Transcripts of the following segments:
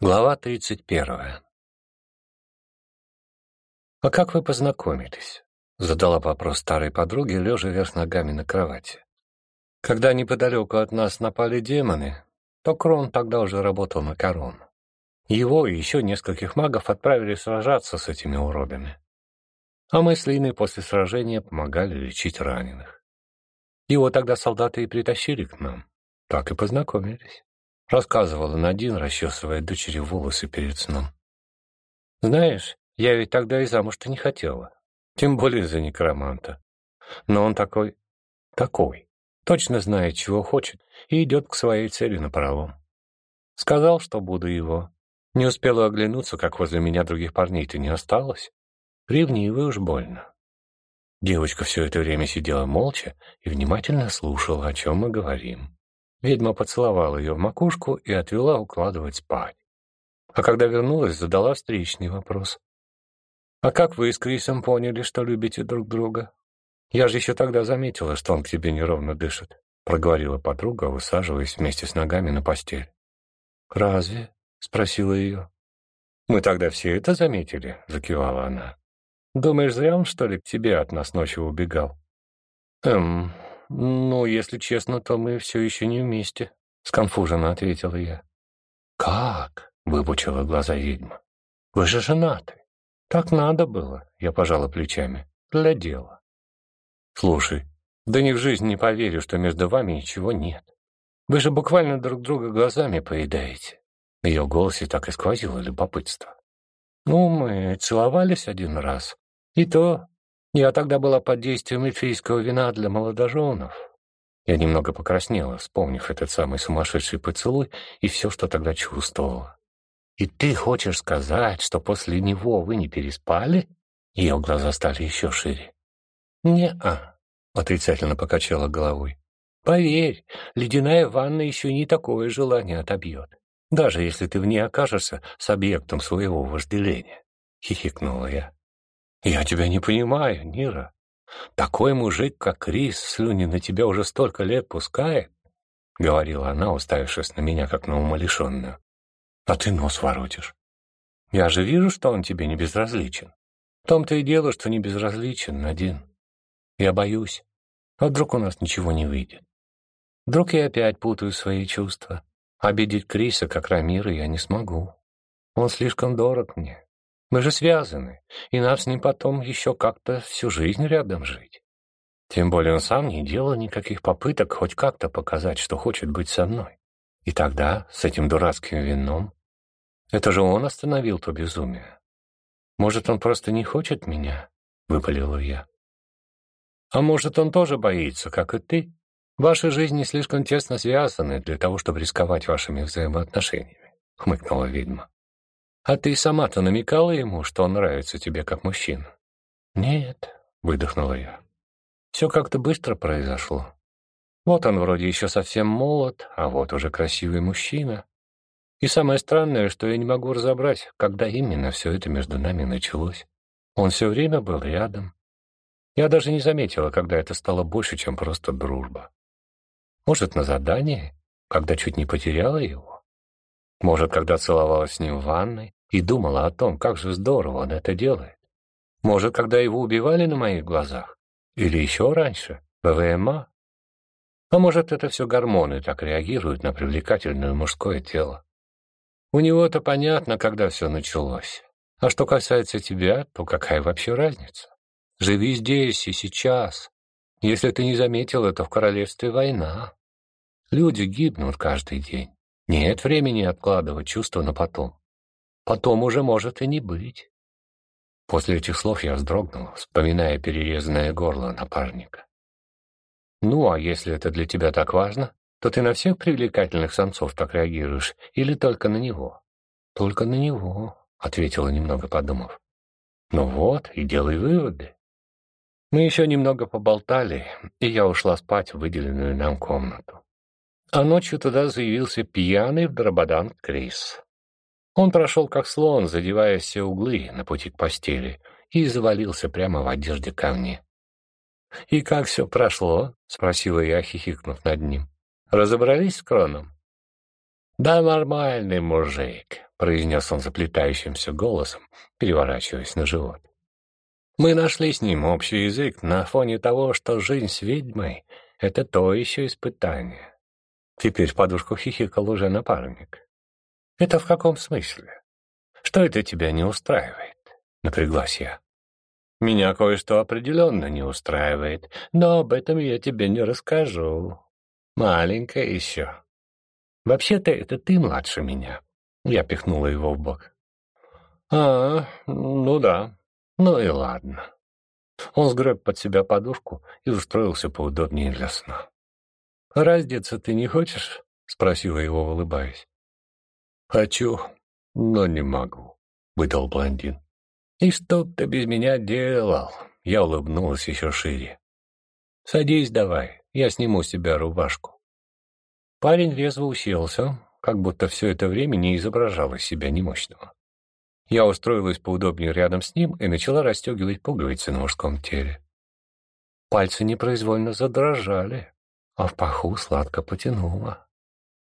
Глава тридцать первая. «А как вы познакомились?» — задала вопрос старой подруге, лежа вверх ногами на кровати. «Когда неподалеку от нас напали демоны, то Крон тогда уже работал на корону. Его и еще нескольких магов отправили сражаться с этими уродами. А мы с Линой после сражения помогали лечить раненых. Его тогда солдаты и притащили к нам. Так и познакомились рассказывала Надин, расчесывая дочери волосы перед сном. «Знаешь, я ведь тогда и замуж-то не хотела, тем более за некроманта. Но он такой... такой, точно знает, чего хочет, и идет к своей цели напролом. Сказал, что буду его. Не успела оглянуться, как возле меня других парней-то не осталось. Ревнивый уж больно». Девочка все это время сидела молча и внимательно слушала, о чем мы говорим. Ведьма поцеловала ее в макушку и отвела укладывать спать. А когда вернулась, задала встречный вопрос. «А как вы с Крисом поняли, что любите друг друга? Я же еще тогда заметила, что он к тебе неровно дышит», — проговорила подруга, высаживаясь вместе с ногами на постель. «Разве?» — спросила ее. «Мы тогда все это заметили», — закивала она. «Думаешь, зря он, что ли, к тебе от нас ночью убегал?» «Эм, «Ну, если честно, то мы все еще не вместе», — сконфуженно ответила я. «Как?» — выпучила глаза ведьма. «Вы же женаты». «Так надо было», — я пожала плечами. «Для дела». «Слушай, да ни в жизнь не поверю, что между вами ничего нет. Вы же буквально друг друга глазами поедаете». В ее голосе так и сквозило любопытство. «Ну, мы целовались один раз, и то я тогда была под действием эльфийского вина для молодоженов. Я немного покраснела, вспомнив этот самый сумасшедший поцелуй и все, что тогда чувствовала. «И ты хочешь сказать, что после него вы не переспали?» Ее глаза стали еще шире. «Не-а», — отрицательно покачала головой. «Поверь, ледяная ванна еще не такое желание отобьет, даже если ты в ней окажешься с объектом своего вожделения», — хихикнула я. «Я тебя не понимаю, Нира. Такой мужик, как Крис, слюни на тебя уже столько лет пускает», — говорила она, уставившись на меня, как на умалишенную. «А ты нос воротишь. Я же вижу, что он тебе не безразличен. В том-то и дело, что не безразличен, один. Я боюсь. А вдруг у нас ничего не выйдет? Вдруг я опять путаю свои чувства. Обидеть Криса, как Рамира, я не смогу. Он слишком дорог мне. Мы же связаны, и нам с ним потом еще как-то всю жизнь рядом жить. Тем более он сам не делал никаких попыток хоть как-то показать, что хочет быть со мной. И тогда, с этим дурацким вином, это же он остановил то безумие. Может, он просто не хочет меня? Выпалила я. А может, он тоже боится, как и ты? Ваши жизни слишком тесно связаны для того, чтобы рисковать вашими взаимоотношениями, хмыкнула ведьма. А ты сама-то намекала ему, что он нравится тебе как мужчина? Нет, выдохнула я. Все как-то быстро произошло. Вот он вроде еще совсем молод, а вот уже красивый мужчина. И самое странное, что я не могу разобрать, когда именно все это между нами началось. Он все время был рядом. Я даже не заметила, когда это стало больше, чем просто дружба. Может, на задании, когда чуть не потеряла его? Может, когда целовалась с ним в ванной? И думала о том, как же здорово он это делает. Может, когда его убивали на моих глазах? Или еще раньше, в ВМА? А может, это все гормоны так реагируют на привлекательное мужское тело? У него-то понятно, когда все началось. А что касается тебя, то какая вообще разница? Живи здесь и сейчас. Если ты не заметил, это в королевстве война. Люди гибнут каждый день. Нет времени откладывать чувства на потом. Потом уже может и не быть. После этих слов я вздрогнул, вспоминая перерезанное горло напарника. «Ну, а если это для тебя так важно, то ты на всех привлекательных самцов так реагируешь или только на него?» «Только на него», — ответила, немного подумав. «Ну вот, и делай выводы». Мы еще немного поболтали, и я ушла спать в выделенную нам комнату. А ночью туда заявился пьяный в дрободан Крис. Он прошел как слон, задевая все углы на пути к постели, и завалился прямо в одежде ко мне. «И как все прошло?» — спросила я, хихикнув над ним. «Разобрались с Кроном?» «Да нормальный мужик», — произнес он заплетающимся голосом, переворачиваясь на живот. «Мы нашли с ним общий язык на фоне того, что жизнь с ведьмой — это то еще испытание». Теперь в подушку хихикал уже напарник. «Это в каком смысле? Что это тебя не устраивает?» — напряглась я. «Меня кое-что определенно не устраивает, но об этом я тебе не расскажу. Маленькая еще. Вообще-то это ты младше меня». Я пихнула его в бок. «А, ну да. Ну и ладно». Он сгреб под себя подушку и устроился поудобнее для сна. «Раздеться ты не хочешь?» — спросила его, улыбаясь. «Хочу, но не могу», — выдал блондин. «И что ты без меня делал?» Я улыбнулась еще шире. «Садись давай, я сниму с себя рубашку». Парень резво уселся, как будто все это время не изображал из себя немощного. Я устроилась поудобнее рядом с ним и начала расстегивать пуговицы на мужском теле. Пальцы непроизвольно задрожали, а в паху сладко потянуло.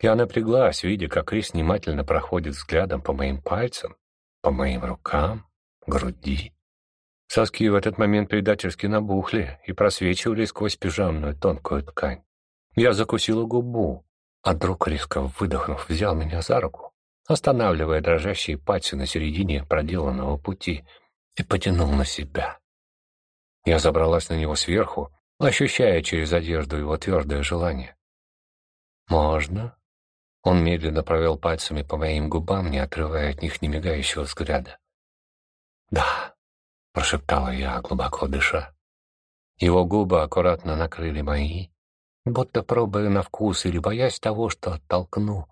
Я напряглась, видя, как Крис внимательно проходит взглядом по моим пальцам, по моим рукам, груди. Соски в этот момент предательски набухли и просвечивали сквозь пижамную тонкую ткань. Я закусила губу, а друг, резко выдохнув, взял меня за руку, останавливая дрожащие пальцы на середине проделанного пути, и потянул на себя. Я забралась на него сверху, ощущая через одежду его твердое желание. «Можно?» Он медленно провел пальцами по моим губам, не отрывая от них немигающего взгляда. «Да», — прошептала я, глубоко дыша. Его губы аккуратно накрыли мои, будто пробуя на вкус или боясь того, что оттолкну.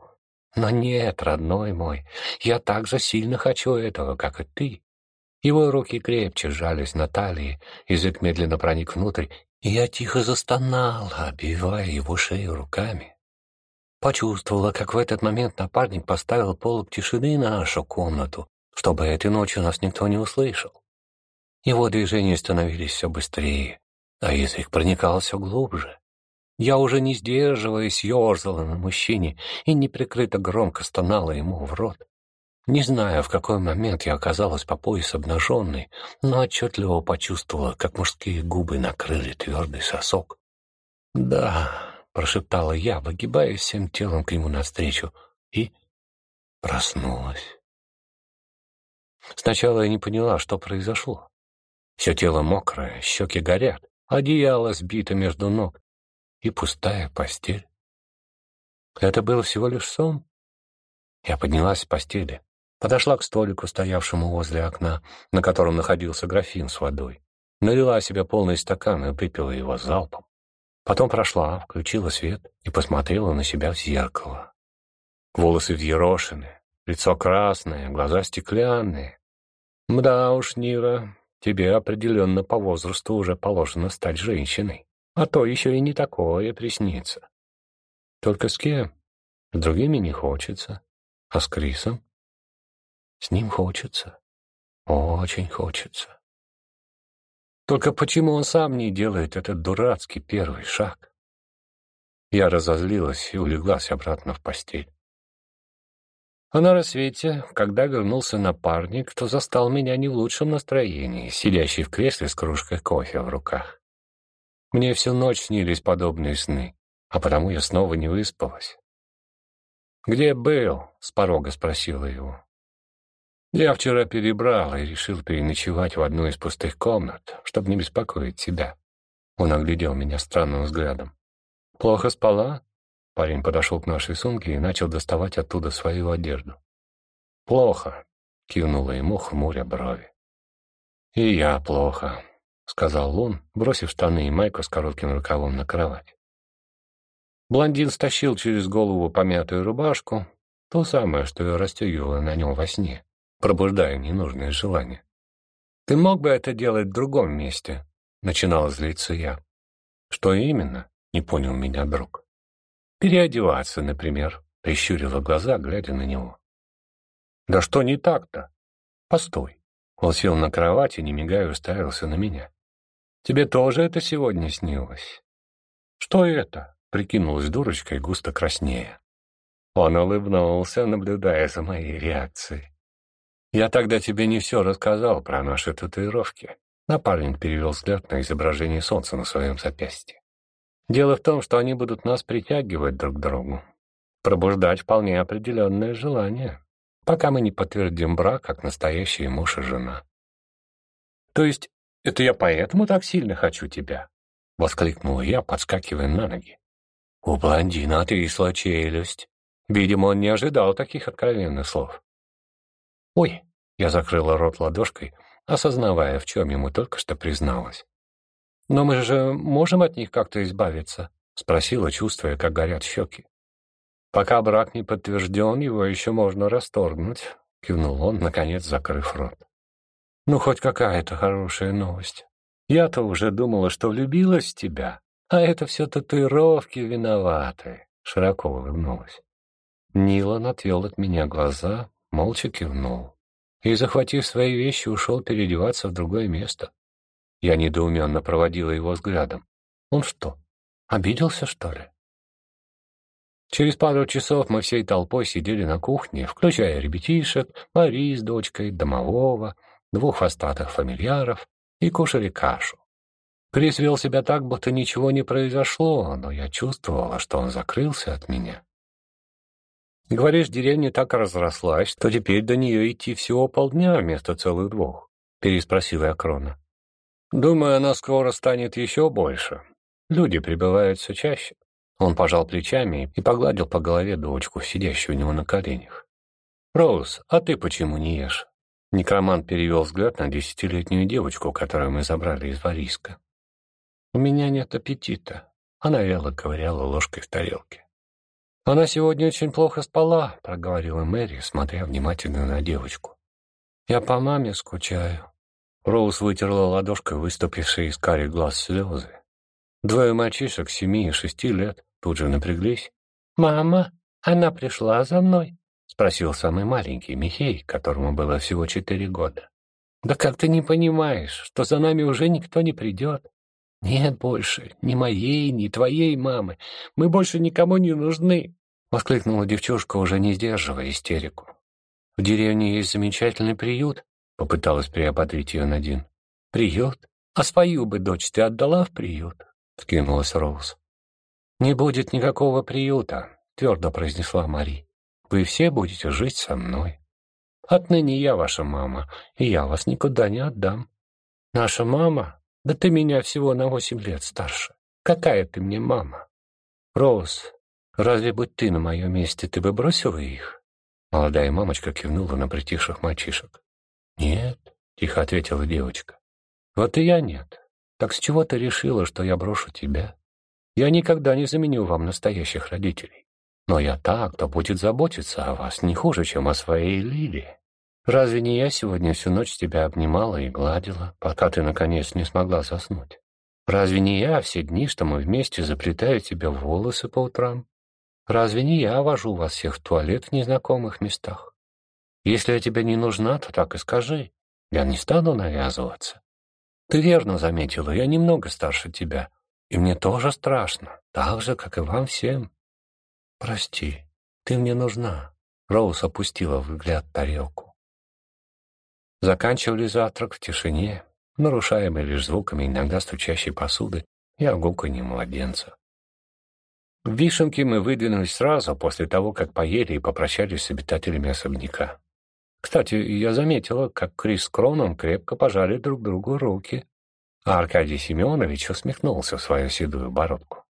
Но нет, родной мой, я так же сильно хочу этого, как и ты. Его руки крепче сжались на талии, язык медленно проник внутрь, и я тихо застонала, обвивая его шею руками. Почувствовала, как в этот момент напарник поставил полок тишины на нашу комнату, чтобы этой ночью нас никто не услышал. Его движения становились все быстрее, а язык проникал все глубже. Я уже не сдерживаясь, ерзала на мужчине и неприкрыто громко стонала ему в рот. Не знаю, в какой момент я оказалась по пояс обнаженной, но отчетливо почувствовала, как мужские губы накрыли твердый сосок. «Да», — прошептала я, выгибаясь всем телом к нему навстречу, и проснулась. Сначала я не поняла, что произошло. Все тело мокрое, щеки горят, одеяло сбито между ног и пустая постель. Это был всего лишь сон. Я поднялась с постели, подошла к столику, стоявшему возле окна, на котором находился графин с водой, налила себе полный стакан и выпила его залпом. Потом прошла, включила свет и посмотрела на себя в зеркало. Волосы взъерошены, лицо красное, глаза стеклянные. Да уж, Нира, тебе определенно по возрасту уже положено стать женщиной. А то еще и не такое приснится. Только с кем? С другими не хочется. А с Крисом? С ним хочется. Очень хочется. Только почему он сам не делает этот дурацкий первый шаг? Я разозлилась и улеглась обратно в постель. А на рассвете, когда вернулся напарник, то застал меня не в лучшем настроении, сидящий в кресле с кружкой кофе в руках. Мне всю ночь снились подобные сны, а потому я снова не выспалась. «Где был?» — с порога спросила его. «Я вчера перебрал и решил переночевать в одну из пустых комнат, чтобы не беспокоить тебя». Он оглядел меня странным взглядом. «Плохо спала?» Парень подошел к нашей сумке и начал доставать оттуда свою одежду. «Плохо», — кивнула ему, хмуря брови. «И я плохо», — сказал он, бросив штаны и майку с коротким рукавом на кровать. Блондин стащил через голову помятую рубашку, то самое, что я расстегивала на нем во сне, пробуждая ненужные желания. «Ты мог бы это делать в другом месте?» — начинала злиться я. «Что именно?» — не понял меня друг. «Переодеваться, например», — прищурила глаза, глядя на него. «Да что не так-то? Постой». Он сел на кровати, не мигая, уставился на меня. Тебе тоже это сегодня снилось? Что это? Прикинулась дурочкой, густо краснея. Он улыбнулся, наблюдая за моей реакцией. «Я тогда тебе не все рассказал про наши татуировки». Напарник перевел взгляд на изображение солнца на своем запястье. «Дело в том, что они будут нас притягивать друг к другу, пробуждать вполне определенное желание, пока мы не подтвердим брак как настоящие муж и жена». «То есть это я поэтому так сильно хочу тебя?» — воскликнул я, подскакивая на ноги. У блондина отвисла челюсть. Видимо, он не ожидал таких откровенных слов. «Ой!» — я закрыла рот ладошкой, осознавая, в чем ему только что призналась. «Но мы же можем от них как-то избавиться?» — спросила, чувствуя, как горят щеки. «Пока брак не подтвержден, его еще можно расторгнуть», — кивнул он, наконец закрыв рот. «Ну, хоть какая-то хорошая новость. Я-то уже думала, что влюбилась в тебя, а это все татуировки виноваты», — широко улыбнулась. Нилан отвел от меня глаза, молча кивнул и, захватив свои вещи, ушел переодеваться в другое место. Я недоуменно проводила его взглядом. Он что, обиделся, что ли? Через пару часов мы всей толпой сидели на кухне, включая ребятишек, Мари с дочкой, домового, двух хвостатых фамильяров, и кушали кашу. Крис вел себя так, будто ничего не произошло, но я чувствовала, что он закрылся от меня. Говоришь, деревня так разрослась, что теперь до нее идти всего полдня вместо целых двух? Переспросила я Крона. Думаю, она скоро станет еще больше. Люди прибывают все чаще. Он пожал плечами и погладил по голове дочку, сидящую у него на коленях. «Роуз, а ты почему не ешь?» Некромант перевел взгляд на десятилетнюю девочку, которую мы забрали из Вариска. «У меня нет аппетита», — она вяло ковыряла ложкой в тарелке. «Она сегодня очень плохо спала», — проговорила Мэри, смотря внимательно на девочку. «Я по маме скучаю». Роуз вытерла ладошкой выступившие из карих глаз слезы. Двое мальчишек семи и шести лет тут же напряглись. «Мама, она пришла за мной?» — спросил самый маленький Михей, которому было всего четыре года. «Да как ты не понимаешь, что за нами уже никто не придет? «Нет больше ни моей, ни твоей мамы. Мы больше никому не нужны!» — воскликнула девчушка, уже не сдерживая истерику. «В деревне есть замечательный приют», — попыталась приободрить ее Надин. «Приют? А свою бы дочь ты отдала в приют?» — скинулась Роуз. «Не будет никакого приюта», — твердо произнесла Мари. «Вы все будете жить со мной. Отныне я ваша мама, и я вас никуда не отдам». «Наша мама?» Да ты меня всего на восемь лет старше. Какая ты мне мама? Роуз, разве будь ты на моем месте, ты бы бросила их? Молодая мамочка кивнула на притихших мальчишек. Нет, тихо ответила девочка. Вот и я нет. Так с чего ты решила, что я брошу тебя? Я никогда не заменю вам настоящих родителей. Но я так, кто будет заботиться о вас не хуже, чем о своей Лилии. Разве не я сегодня всю ночь тебя обнимала и гладила, пока ты, наконец, не смогла заснуть? Разве не я все дни, что мы вместе заплетаю тебе волосы по утрам? Разве не я вожу вас всех в туалет в незнакомых местах? Если я тебе не нужна, то так и скажи. Я не стану навязываться. Ты верно заметила, я немного старше тебя, и мне тоже страшно, так же, как и вам всем. Прости, ты мне нужна. Роуз опустила взгляд тарелку. Заканчивали завтрак в тишине, нарушаемой лишь звуками иногда стучащей посуды и огуканье младенца. В Вишенке мы выдвинулись сразу после того, как поели и попрощались с обитателями особняка. Кстати, я заметила, как Крис с Кроном крепко пожали друг другу руки, а Аркадий Семенович усмехнулся в свою седую бородку.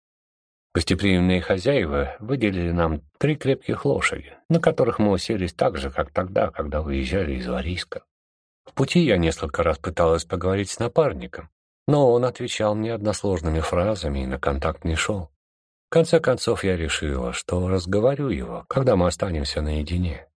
Гостеприимные хозяева выделили нам три крепких лошади, на которых мы уселись так же, как тогда, когда выезжали из Варийска. В пути я несколько раз пыталась поговорить с напарником, но он отвечал мне односложными фразами и на контакт не шел. В конце концов я решила, что разговорю его, когда мы останемся наедине.